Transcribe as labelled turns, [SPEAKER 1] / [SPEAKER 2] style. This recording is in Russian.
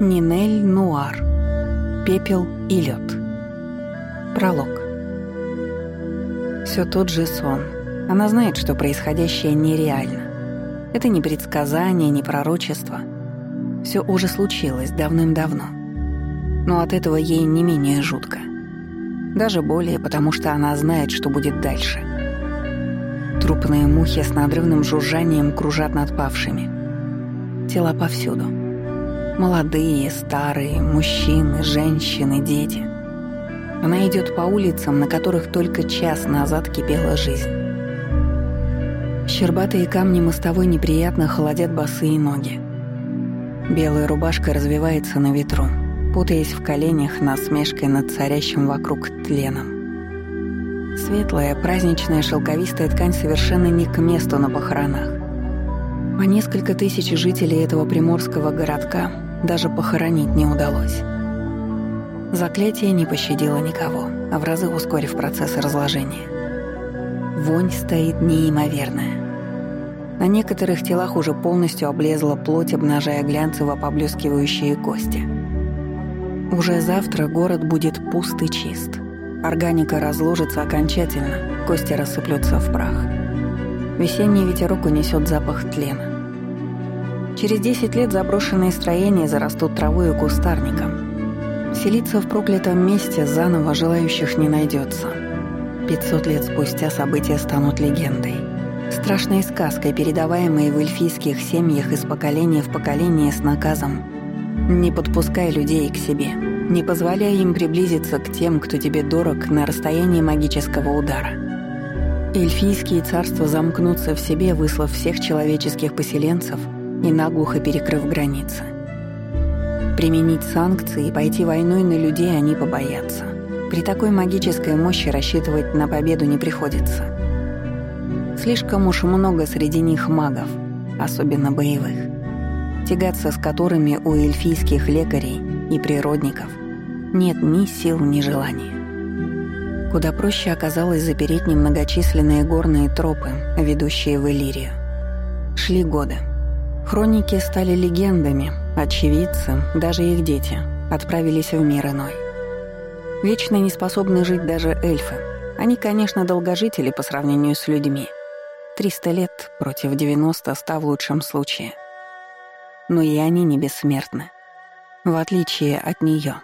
[SPEAKER 1] Нинель Нуар. Пепел и лед. Пролог. Все тот же сон. Она знает, что происходящее нереально. Это не предсказание, не пророчество. Все уже случилось давным-давно. Но от этого ей не менее жутко. Даже более, потому что она знает, что будет дальше. Трупные мухи с надрывным жужжанием кружат над павшими. Тела повсюду. Молодые, старые, мужчины, женщины, дети. Она идет по улицам, на которых только час назад кипела жизнь. Щербатые камни мостовой неприятно холодят босые ноги. Белая рубашка развивается на ветру, путаясь в коленях насмешкой над царящим вокруг тленом. Светлая, праздничная шелковистая ткань совершенно не к месту на похоронах. По несколько тысяч жителей этого приморского городка даже похоронить не удалось. Заклятие не пощадило никого, а в разы ускорив процесс разложения. Вонь стоит неимоверная. На некоторых телах уже полностью облезла плоть, обнажая глянцево поблескивающие кости. Уже завтра город будет пуст и чист. Органика разложится окончательно, кости рассыплются в прах. Весенний ветерок унесет запах тлена. Через 10 лет заброшенные строения зарастут травой и кустарником. Селиться в проклятом месте заново желающих не найдется. 500 лет спустя события станут легендой. Страшной сказкой, передаваемой в эльфийских семьях из поколения в поколение с наказом «Не подпускай людей к себе, не позволяй им приблизиться к тем, кто тебе дорог на расстоянии магического удара». Эльфийские царства замкнутся в себе, выслав всех человеческих поселенцев – и наглухо перекрыв границы. Применить санкции и пойти войной на людей они побоятся. При такой магической мощи рассчитывать на победу не приходится. Слишком уж много среди них магов, особенно боевых, тягаться с которыми у эльфийских лекарей и природников нет ни сил, ни желания. Куда проще оказалось запереть немногочисленные горные тропы, ведущие в Иллирию. Шли годы. Хроники стали легендами, очевидцы, даже их дети, отправились в мир иной. Вечно не способны жить даже эльфы. Они, конечно, долгожители по сравнению с людьми. 300 лет против 90-100 в лучшем случае. Но и они не бессмертны. В отличие от нее.